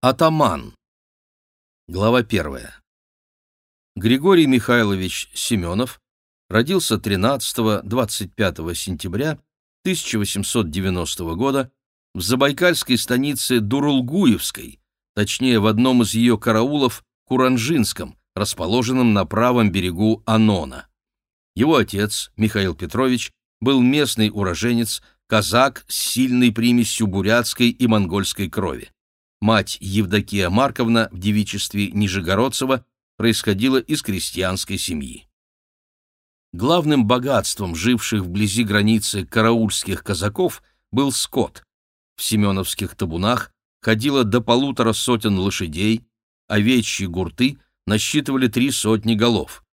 Атаман. Глава первая. Григорий Михайлович Семенов родился 13-25 сентября 1890 года в забайкальской станице Дурулгуевской, точнее в одном из ее караулов Куранжинском, расположенном на правом берегу Анона. Его отец, Михаил Петрович, был местный уроженец, казак с сильной примесью бурятской и монгольской крови. Мать Евдокия Марковна в девичестве Нижегородцева происходила из крестьянской семьи. Главным богатством живших вблизи границы караульских казаков был скот. В семеновских табунах ходило до полутора сотен лошадей, овечьи гурты насчитывали три сотни голов.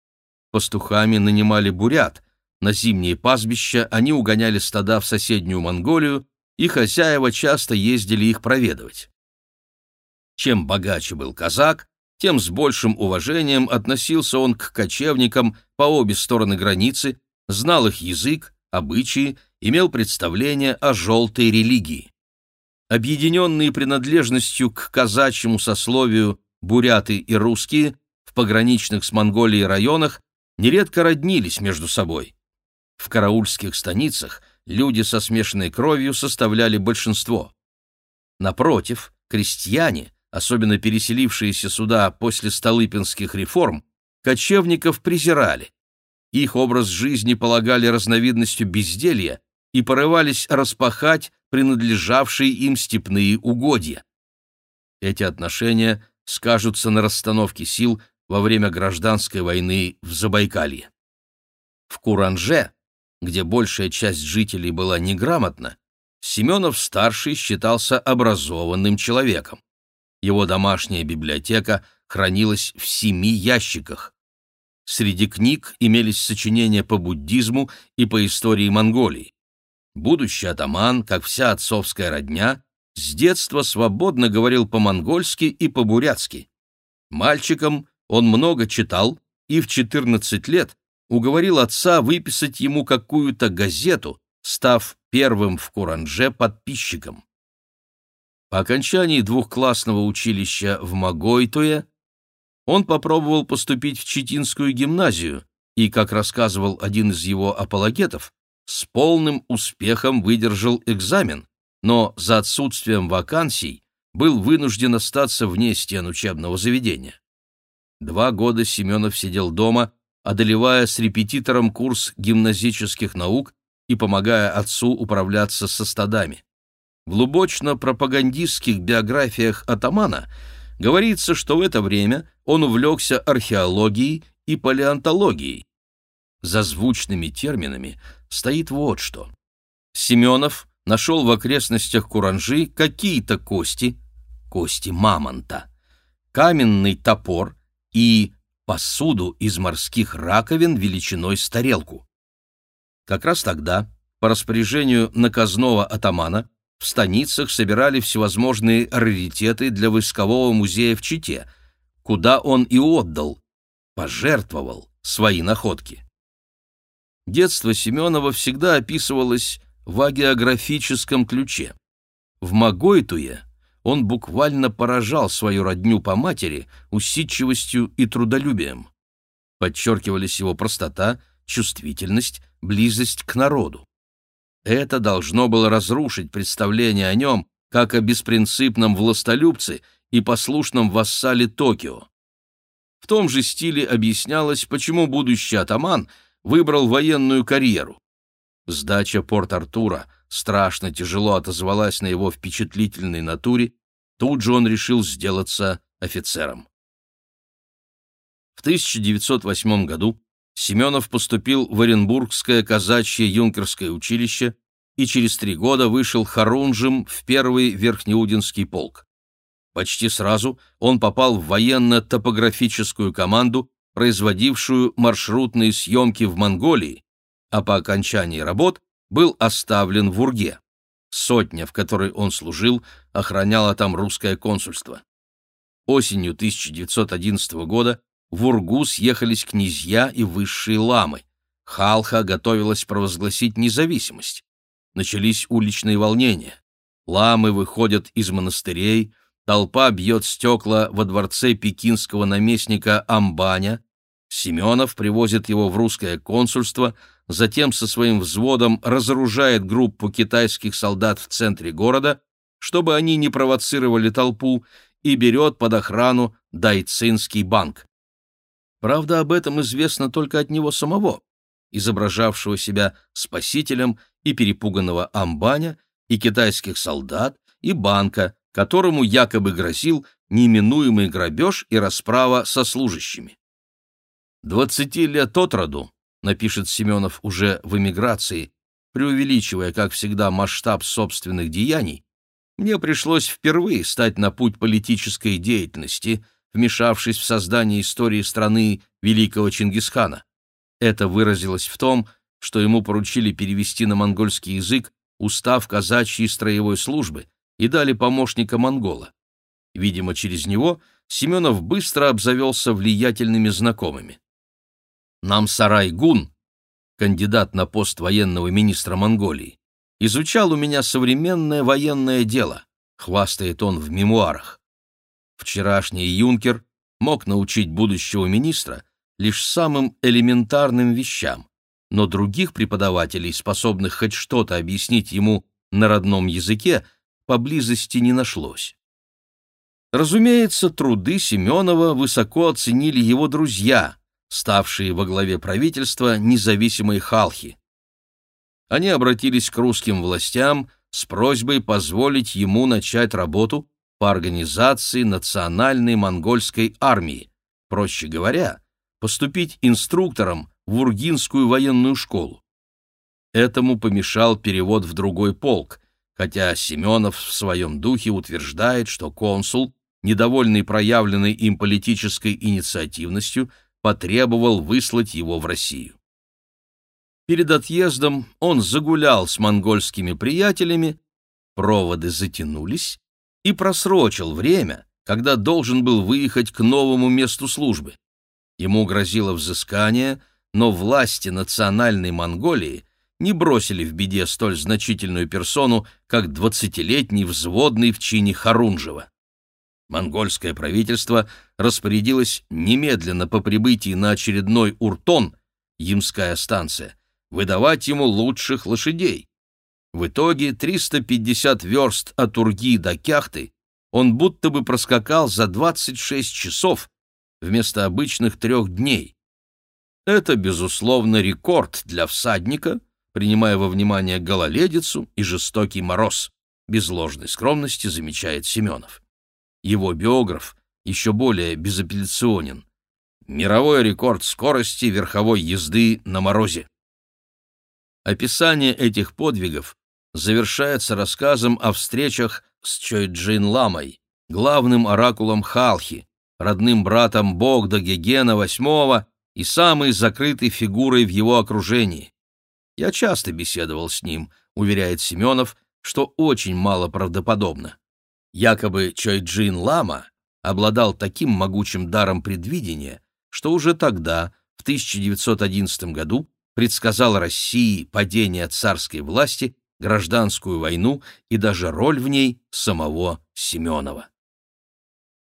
Пастухами нанимали бурят, на зимние пастбища они угоняли стада в соседнюю Монголию, и хозяева часто ездили их проведывать. Чем богаче был казак, тем с большим уважением относился он к кочевникам по обе стороны границы, знал их язык, обычаи, имел представление о желтой религии. Объединенные принадлежностью к казачьему сословию буряты и русские в пограничных с Монголией районах нередко роднились между собой. В караульских станицах люди со смешанной кровью составляли большинство. Напротив, крестьяне, особенно переселившиеся сюда после Столыпинских реформ, кочевников презирали. Их образ жизни полагали разновидностью безделья и порывались распахать принадлежавшие им степные угодья. Эти отношения скажутся на расстановке сил во время гражданской войны в Забайкалье. В Куранже, где большая часть жителей была неграмотна, Семенов-старший считался образованным человеком. Его домашняя библиотека хранилась в семи ящиках. Среди книг имелись сочинения по буддизму и по истории Монголии. Будущий атаман, как вся отцовская родня, с детства свободно говорил по-монгольски и по-бурятски. Мальчиком он много читал и в 14 лет уговорил отца выписать ему какую-то газету, став первым в Куранже подписчиком. По окончании двухклассного училища в Магойтуе он попробовал поступить в Читинскую гимназию и, как рассказывал один из его апологетов, с полным успехом выдержал экзамен, но за отсутствием вакансий был вынужден остаться вне стен учебного заведения. Два года Семенов сидел дома, одолевая с репетитором курс гимназических наук и помогая отцу управляться со стадами. В глубочно-пропагандистских биографиях атамана говорится, что в это время он увлекся археологией и палеонтологией. За звучными терминами стоит вот что. Семенов нашел в окрестностях Куранжи какие-то кости, кости мамонта, каменный топор и посуду из морских раковин величиной с тарелку. Как раз тогда, по распоряжению наказного атамана, в станицах собирали всевозможные раритеты для войскового музея в Чите, куда он и отдал, пожертвовал свои находки. Детство Семенова всегда описывалось в агеографическом ключе. В Магойтуе он буквально поражал свою родню по матери усидчивостью и трудолюбием. Подчеркивались его простота, чувствительность, близость к народу. Это должно было разрушить представление о нем как о беспринципном властолюбце и послушном вассале Токио. В том же стиле объяснялось, почему будущий атаман выбрал военную карьеру. Сдача Порт-Артура страшно тяжело отозвалась на его впечатлительной натуре, тут же он решил сделаться офицером. В 1908 году Семенов поступил в Оренбургское казачье юнкерское училище и через три года вышел хорунжем в первый Верхнеудинский полк. Почти сразу он попал в военно-топографическую команду, производившую маршрутные съемки в Монголии, а по окончании работ был оставлен в Урге. Сотня, в которой он служил, охраняла там русское консульство. Осенью 1911 года в Ургу съехались князья и высшие ламы. Халха готовилась провозгласить независимость. Начались уличные волнения. Ламы выходят из монастырей, толпа бьет стекла во дворце пекинского наместника Амбаня, Семенов привозит его в русское консульство, затем со своим взводом разоружает группу китайских солдат в центре города, чтобы они не провоцировали толпу, и берет под охрану Дайцинский банк. Правда, об этом известно только от него самого, изображавшего себя спасителем и перепуганного амбаня, и китайских солдат, и банка, которому якобы грозил неминуемый грабеж и расправа со служащими. «Двадцати лет от роду», — напишет Семенов уже в эмиграции, преувеличивая, как всегда, масштаб собственных деяний, мне пришлось впервые стать на путь политической деятельности, вмешавшись в создание истории страны великого Чингисхана. Это выразилось в том, что ему поручили перевести на монгольский язык устав казачьей строевой службы и дали помощника монгола. Видимо, через него Семенов быстро обзавелся влиятельными знакомыми. Намсарай Гун, кандидат на пост военного министра Монголии, изучал у меня современное военное дело, хвастает он в мемуарах. Вчерашний юнкер мог научить будущего министра лишь самым элементарным вещам, но других преподавателей, способных хоть что-то объяснить ему на родном языке, поблизости не нашлось. Разумеется, труды Семенова высоко оценили его друзья, ставшие во главе правительства независимой Халхи. Они обратились к русским властям с просьбой позволить ему начать работу по организации национальной монгольской армии, проще говоря, поступить инструктором в Ургинскую военную школу. Этому помешал перевод в другой полк, хотя Семенов в своем духе утверждает, что консул, недовольный проявленной им политической инициативностью, потребовал выслать его в Россию. Перед отъездом он загулял с монгольскими приятелями, проводы затянулись, и просрочил время, когда должен был выехать к новому месту службы. Ему грозило взыскание, но власти национальной Монголии не бросили в беде столь значительную персону, как двадцатилетний взводный в чине Харунжева. Монгольское правительство распорядилось немедленно по прибытии на очередной Уртон, Ямская станция, выдавать ему лучших лошадей. В итоге 350 верст от Урги до Кяхты он будто бы проскакал за 26 часов вместо обычных трех дней. Это, безусловно, рекорд для всадника, принимая во внимание гололедицу и жестокий мороз, без ложной скромности замечает Семенов. Его биограф еще более безапелляционен. Мировой рекорд скорости верховой езды на морозе. Описание этих подвигов завершается рассказом о встречах с Чойджин Ламой, главным оракулом Халхи, родным братом Богда Гегена VIII и самой закрытой фигурой в его окружении. Я часто беседовал с ним, уверяет Семенов, что очень мало правдоподобно. Якобы Чойджин Лама обладал таким могучим даром предвидения, что уже тогда, в 1911 году, предсказал России падение царской власти, гражданскую войну и даже роль в ней самого Семенова.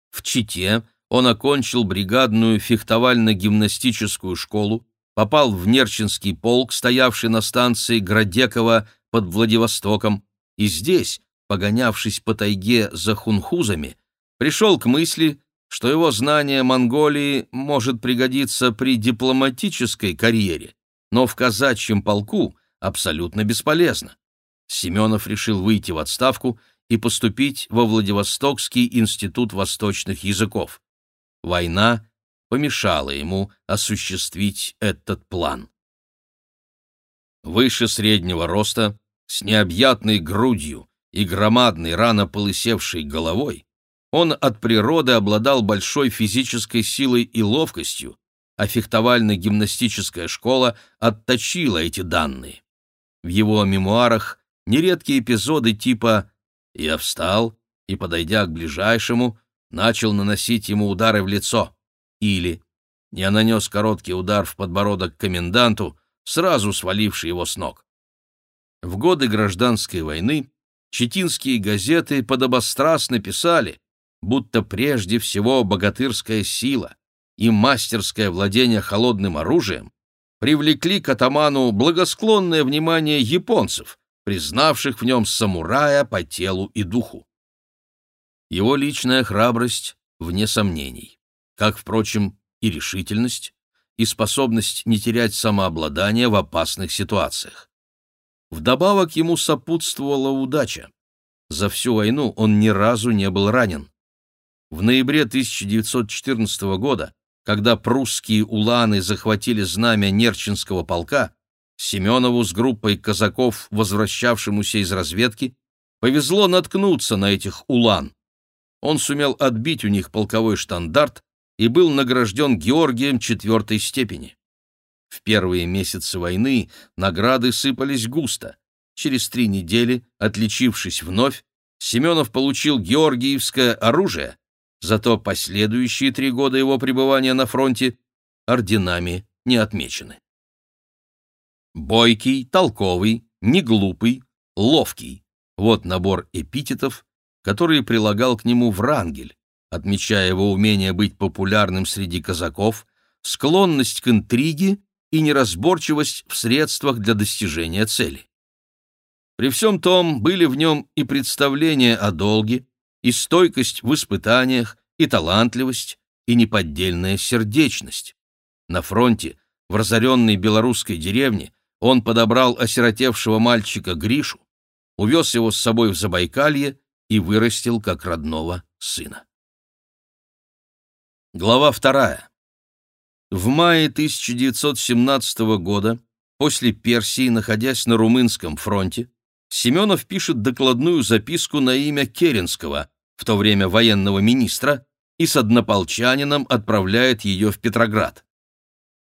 В Чите он окончил бригадную фехтовально-гимнастическую школу, попал в Нерчинский полк, стоявший на станции Градекова под Владивостоком, и здесь, погонявшись по тайге за хунхузами, пришел к мысли, что его знание Монголии может пригодиться при дипломатической карьере но в казачьем полку абсолютно бесполезно. Семенов решил выйти в отставку и поступить во Владивостокский институт восточных языков. Война помешала ему осуществить этот план. Выше среднего роста, с необъятной грудью и громадной рано полысевшей головой, он от природы обладал большой физической силой и ловкостью, а фехтовально-гимнастическая школа отточила эти данные. В его мемуарах нередкие эпизоды типа «Я встал и, подойдя к ближайшему, начал наносить ему удары в лицо» или «Я нанес короткий удар в подбородок коменданту, сразу сваливший его с ног». В годы гражданской войны читинские газеты подобострастно писали, будто прежде всего богатырская сила и мастерское владение холодным оружием привлекли к атаману благосклонное внимание японцев, признавших в нем самурая по телу и духу. Его личная храбрость вне сомнений, как, впрочем, и решительность, и способность не терять самообладание в опасных ситуациях. Вдобавок ему сопутствовала удача. За всю войну он ни разу не был ранен. В ноябре 1914 года, когда прусские уланы захватили знамя Нерчинского полка, Семенову с группой казаков, возвращавшемуся из разведки, повезло наткнуться на этих улан. Он сумел отбить у них полковой штандарт и был награжден Георгием четвертой степени. В первые месяцы войны награды сыпались густо. Через три недели, отличившись вновь, Семенов получил георгиевское оружие, зато последующие три года его пребывания на фронте орденами не отмечены. Бойкий, толковый, неглупый, ловкий — вот набор эпитетов, которые прилагал к нему Врангель, отмечая его умение быть популярным среди казаков, склонность к интриге и неразборчивость в средствах для достижения цели. При всем том были в нем и представления о долге, и стойкость в испытаниях, и талантливость, и неподдельная сердечность. На фронте, в разоренной белорусской деревне, он подобрал осиротевшего мальчика Гришу, увез его с собой в Забайкалье и вырастил как родного сына. Глава вторая. В мае 1917 года, после Персии, находясь на Румынском фронте, Семенов пишет докладную записку на имя Керенского, в то время военного министра, и с однополчанином отправляет ее в Петроград.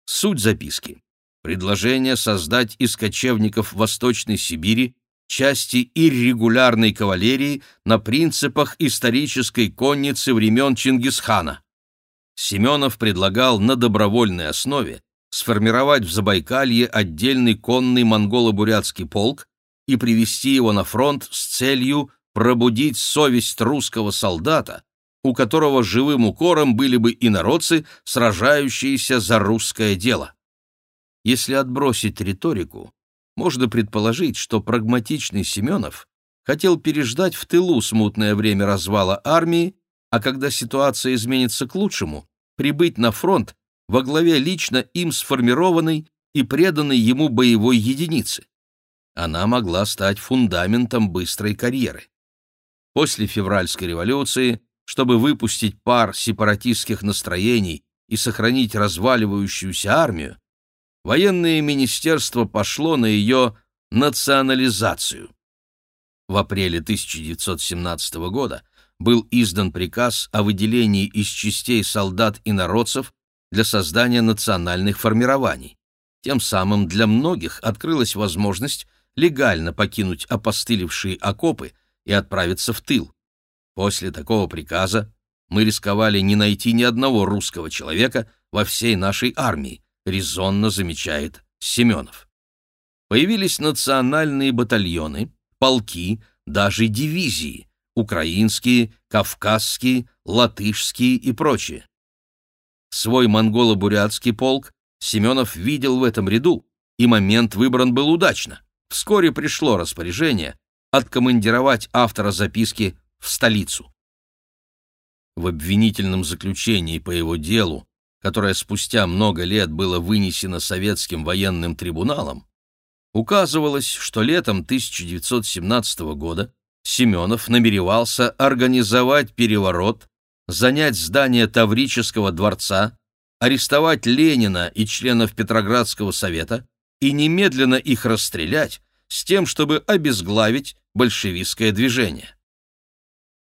Суть записки предложение создать из кочевников Восточной Сибири части иррегулярной кавалерии на принципах исторической конницы времен Чингисхана. Семенов предлагал на добровольной основе сформировать в Забайкалье отдельный конный монголо-бурятский полк и привести его на фронт с целью пробудить совесть русского солдата, у которого живым укором были бы инородцы, сражающиеся за русское дело. Если отбросить риторику, можно предположить, что прагматичный Семенов хотел переждать в тылу смутное время развала армии, а когда ситуация изменится к лучшему, прибыть на фронт во главе лично им сформированной и преданной ему боевой единицы. Она могла стать фундаментом быстрой карьеры. После февральской революции, чтобы выпустить пар сепаратистских настроений и сохранить разваливающуюся армию, военное министерство пошло на ее национализацию. В апреле 1917 года был издан приказ о выделении из частей солдат и народцев для создания национальных формирований. Тем самым для многих открылась возможность легально покинуть опостылевшие окопы и отправиться в тыл. После такого приказа мы рисковали не найти ни одного русского человека во всей нашей армии, резонно замечает Семенов. Появились национальные батальоны, полки, даже дивизии, украинские, кавказские, латышские и прочие. Свой монголо-бурятский полк Семенов видел в этом ряду, и момент выбран был удачно. Вскоре пришло распоряжение откомандировать автора записки в столицу. В обвинительном заключении по его делу которое спустя много лет было вынесено советским военным трибуналом, указывалось, что летом 1917 года Семенов намеревался организовать переворот, занять здание Таврического дворца, арестовать Ленина и членов Петроградского совета и немедленно их расстрелять с тем, чтобы обезглавить большевистское движение.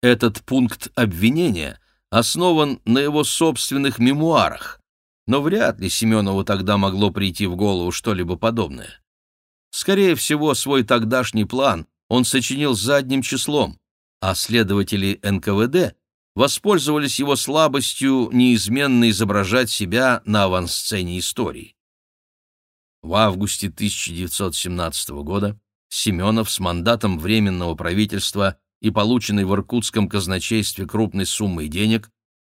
Этот пункт обвинения основан на его собственных мемуарах, но вряд ли Семенову тогда могло прийти в голову что-либо подобное. Скорее всего, свой тогдашний план он сочинил задним числом, а следователи НКВД воспользовались его слабостью неизменно изображать себя на авансцене истории. В августе 1917 года Семенов с мандатом Временного правительства и полученной в иркутском казначействе крупной суммой денег,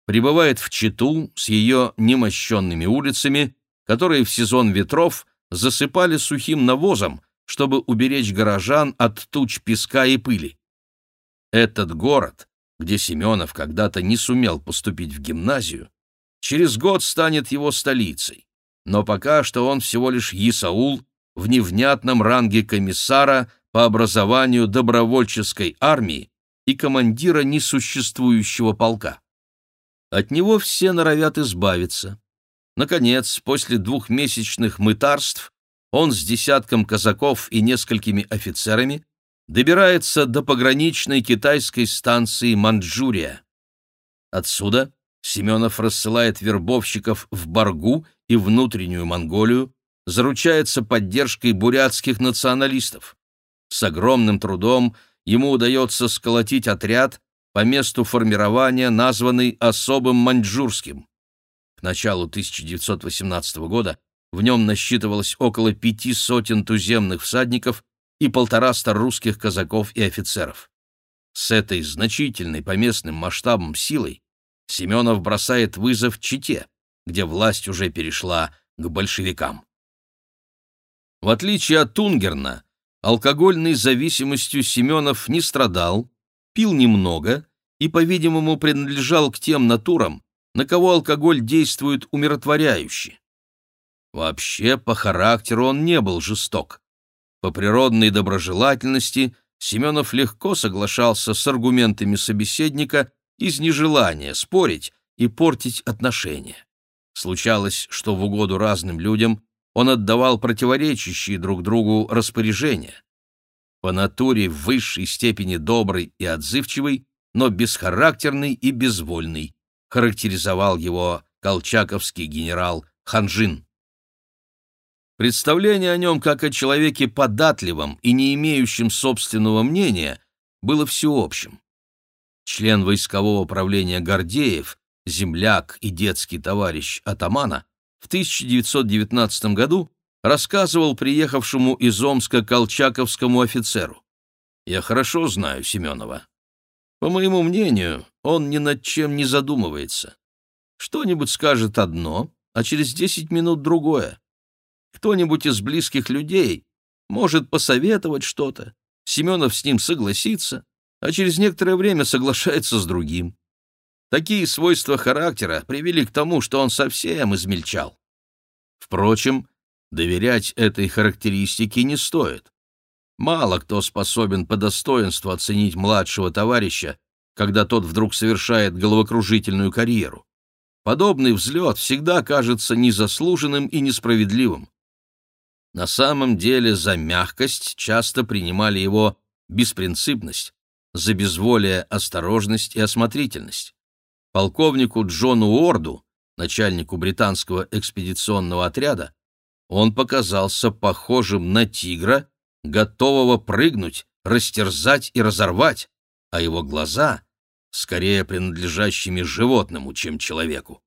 прибывает в Читу с ее немощенными улицами, которые в сезон ветров засыпали сухим навозом, чтобы уберечь горожан от туч песка и пыли. Этот город, где Семенов когда-то не сумел поступить в гимназию, через год станет его столицей, но пока что он всего лишь Исаул в невнятном ранге комиссара по образованию добровольческой армии и командира несуществующего полка. От него все норовят избавиться. Наконец, после двухмесячных мытарств, он с десятком казаков и несколькими офицерами добирается до пограничной китайской станции Манчжурия. Отсюда Семенов рассылает вербовщиков в Баргу и внутреннюю Монголию, заручается поддержкой бурятских националистов. С огромным трудом ему удается сколотить отряд, по месту формирования названный особым маньчжурским. К началу 1918 года в нем насчитывалось около пяти сотен туземных всадников и полтораста русских казаков и офицеров. С этой значительной по местным масштабам силой Семенов бросает вызов Чите, где власть уже перешла к большевикам. В отличие от Тунгерна, алкогольной зависимостью Семенов не страдал, пил немного и, по-видимому, принадлежал к тем натурам, на кого алкоголь действует умиротворяюще. Вообще, по характеру он не был жесток. По природной доброжелательности Семенов легко соглашался с аргументами собеседника из нежелания спорить и портить отношения. Случалось, что в угоду разным людям он отдавал противоречащие друг другу распоряжения по натуре в высшей степени добрый и отзывчивый, но бесхарактерный и безвольный, характеризовал его колчаковский генерал Ханжин. Представление о нем как о человеке податливом и не имеющем собственного мнения было всеобщим. Член войскового правления Гордеев, земляк и детский товарищ атамана, в 1919 году рассказывал приехавшему из Омска колчаковскому офицеру. «Я хорошо знаю Семенова. По моему мнению, он ни над чем не задумывается. Что-нибудь скажет одно, а через десять минут другое. Кто-нибудь из близких людей может посоветовать что-то, Семенов с ним согласится, а через некоторое время соглашается с другим. Такие свойства характера привели к тому, что он совсем измельчал. Впрочем, Доверять этой характеристике не стоит. Мало кто способен по достоинству оценить младшего товарища, когда тот вдруг совершает головокружительную карьеру. Подобный взлет всегда кажется незаслуженным и несправедливым. На самом деле за мягкость часто принимали его беспринципность, за безволие осторожность и осмотрительность. Полковнику Джону Уорду, начальнику британского экспедиционного отряда, он показался похожим на тигра, готового прыгнуть, растерзать и разорвать, а его глаза — скорее принадлежащими животному, чем человеку.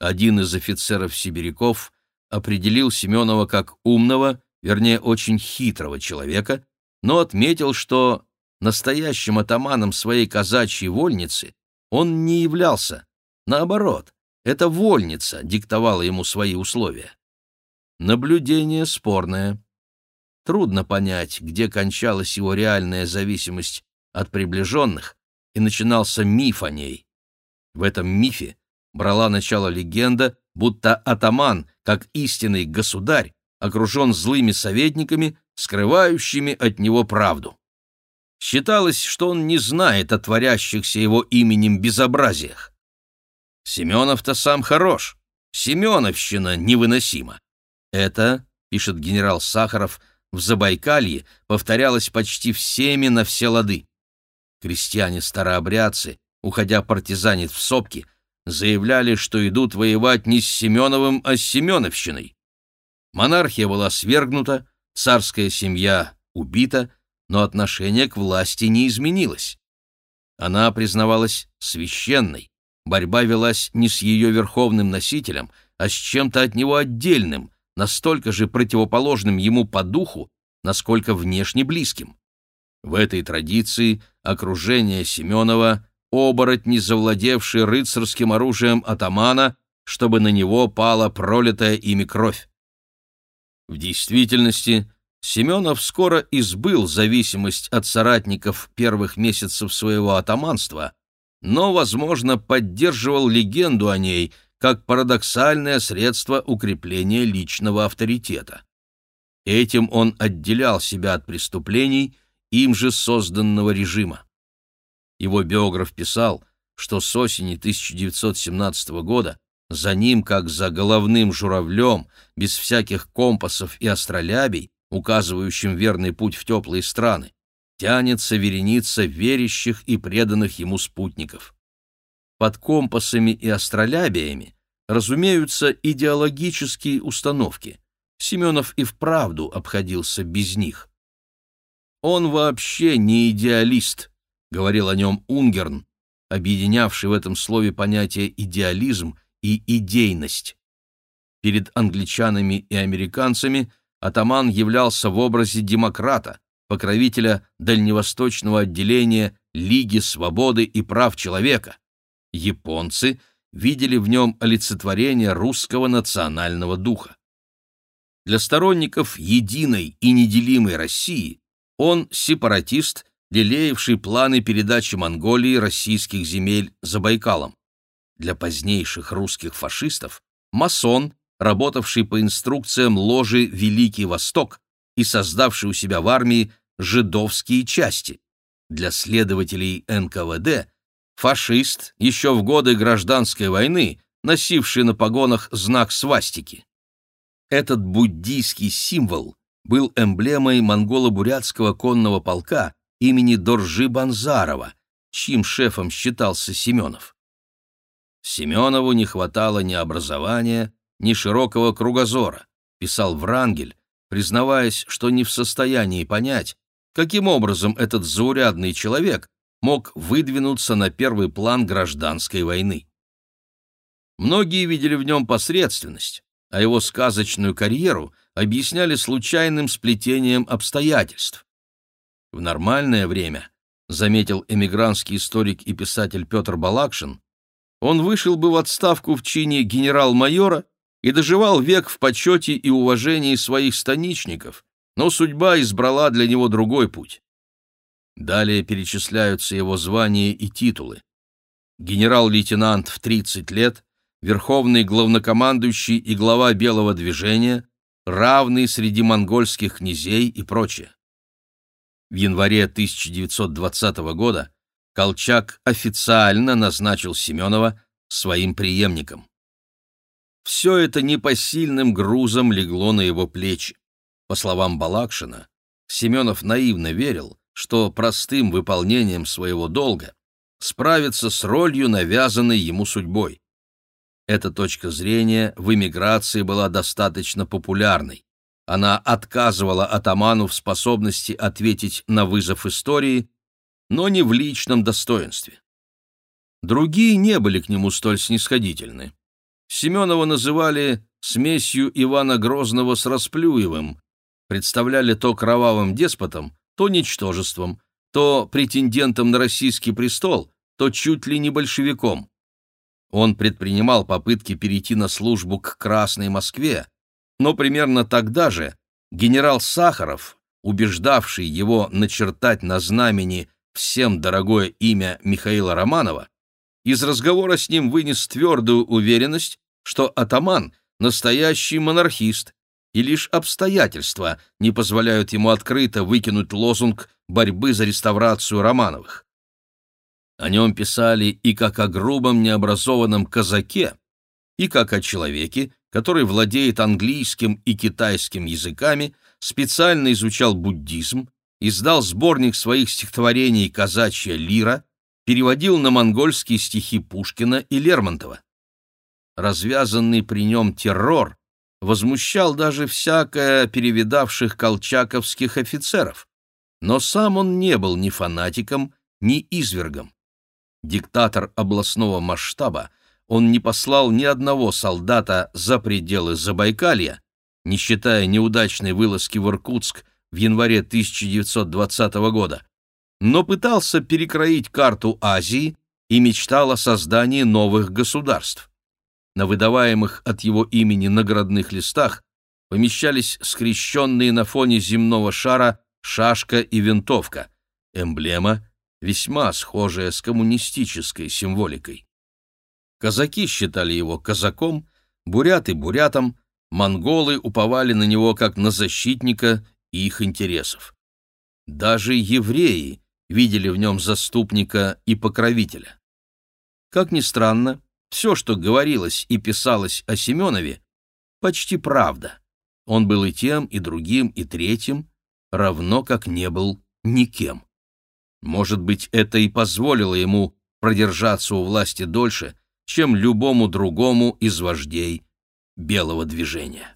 Один из офицеров-сибиряков определил Семенова как умного, вернее, очень хитрого человека, но отметил, что настоящим атаманом своей казачьей вольницы он не являлся. Наоборот, эта вольница диктовала ему свои условия. Наблюдение спорное. Трудно понять, где кончалась его реальная зависимость от приближенных и начинался миф о ней. В этом мифе брала начало легенда, будто атаман, как истинный государь, окружен злыми советниками, скрывающими от него правду. Считалось, что он не знает о творящихся его именем безобразиях. Семенов-то сам хорош, Семеновщина невыносима. Это, пишет генерал Сахаров, в Забайкалье повторялось почти всеми на все лады. Крестьяне-старообрядцы, уходя партизанить в сопки, заявляли, что идут воевать не с Семеновым, а с Семеновщиной. Монархия была свергнута, царская семья убита, но отношение к власти не изменилось. Она признавалась священной, борьба велась не с ее верховным носителем, а с чем-то от него отдельным, настолько же противоположным ему по духу, насколько внешне близким. В этой традиции окружение Семенова — оборотни, завладевшие рыцарским оружием атамана, чтобы на него пала пролитая ими кровь. В действительности Семенов скоро избыл зависимость от соратников первых месяцев своего атаманства, но, возможно, поддерживал легенду о ней как парадоксальное средство укрепления личного авторитета. Этим он отделял себя от преступлений, им же созданного режима. Его биограф писал, что с осени 1917 года за ним, как за головным журавлем, без всяких компасов и астролябий, указывающим верный путь в теплые страны, тянется вереница верящих и преданных ему спутников. Под компасами и астролябиями разумеются идеологические установки. Семенов и вправду обходился без них. «Он вообще не идеалист», — говорил о нем Унгерн, объединявший в этом слове понятие «идеализм» и идейность. Перед англичанами и американцами атаман являлся в образе демократа, покровителя дальневосточного отделения Лиги свободы и прав человека. Японцы видели в нем олицетворение русского национального духа. Для сторонников единой и неделимой России он сепаратист, лелеявший планы передачи Монголии российских земель за Байкалом для позднейших русских фашистов, масон, работавший по инструкциям ложи «Великий Восток» и создавший у себя в армии жидовские части. Для следователей НКВД фашист еще в годы гражданской войны, носивший на погонах знак свастики. Этот буддийский символ был эмблемой монголо-бурятского конного полка имени Доржи Банзарова, чьим шефом считался Семенов. Семенову не хватало ни образования, ни широкого кругозора, писал Врангель, признаваясь, что не в состоянии понять, каким образом этот заурядный человек мог выдвинуться на первый план гражданской войны. Многие видели в нем посредственность, а его сказочную карьеру объясняли случайным сплетением обстоятельств. В нормальное время, заметил эмигрантский историк и писатель Петр Балакшин, он вышел бы в отставку в чине генерал-майора и доживал век в почете и уважении своих станичников, но судьба избрала для него другой путь. Далее перечисляются его звания и титулы. Генерал-лейтенант в 30 лет, верховный главнокомандующий и глава Белого движения, равный среди монгольских князей и прочее. В январе 1920 года Колчак официально назначил Семенова своим преемником. Все это непосильным грузом легло на его плечи. По словам Балакшина, Семенов наивно верил, что простым выполнением своего долга справится с ролью, навязанной ему судьбой. Эта точка зрения в эмиграции была достаточно популярной. Она отказывала атаману в способности ответить на вызов истории но не в личном достоинстве. Другие не были к нему столь снисходительны. Семенова называли смесью Ивана Грозного с Расплюевым, представляли то кровавым деспотом, то ничтожеством, то претендентом на российский престол, то чуть ли не большевиком. Он предпринимал попытки перейти на службу к Красной Москве, но примерно тогда же генерал Сахаров, убеждавший его начертать на знамени всем дорогое имя Михаила Романова, из разговора с ним вынес твердую уверенность, что атаман — настоящий монархист, и лишь обстоятельства не позволяют ему открыто выкинуть лозунг борьбы за реставрацию Романовых. О нем писали и как о грубом необразованном казаке, и как о человеке, который владеет английским и китайским языками, специально изучал буддизм, издал сборник своих стихотворений «Казачья лира», переводил на монгольские стихи Пушкина и Лермонтова. Развязанный при нем террор возмущал даже всякое перевидавших колчаковских офицеров, но сам он не был ни фанатиком, ни извергом. Диктатор областного масштаба, он не послал ни одного солдата за пределы Забайкалья, не считая неудачной вылазки в Иркутск в январе 1920 года, но пытался перекроить карту Азии и мечтал о создании новых государств. На выдаваемых от его имени наградных листах помещались скрещенные на фоне земного шара шашка и винтовка, эмблема, весьма схожая с коммунистической символикой. Казаки считали его казаком, буряты — бурятом, монголы уповали на него как на защитника их интересов. Даже евреи видели в нем заступника и покровителя. Как ни странно, все, что говорилось и писалось о Семенове, почти правда. Он был и тем, и другим, и третьим, равно как не был никем. Может быть, это и позволило ему продержаться у власти дольше, чем любому другому из вождей белого движения.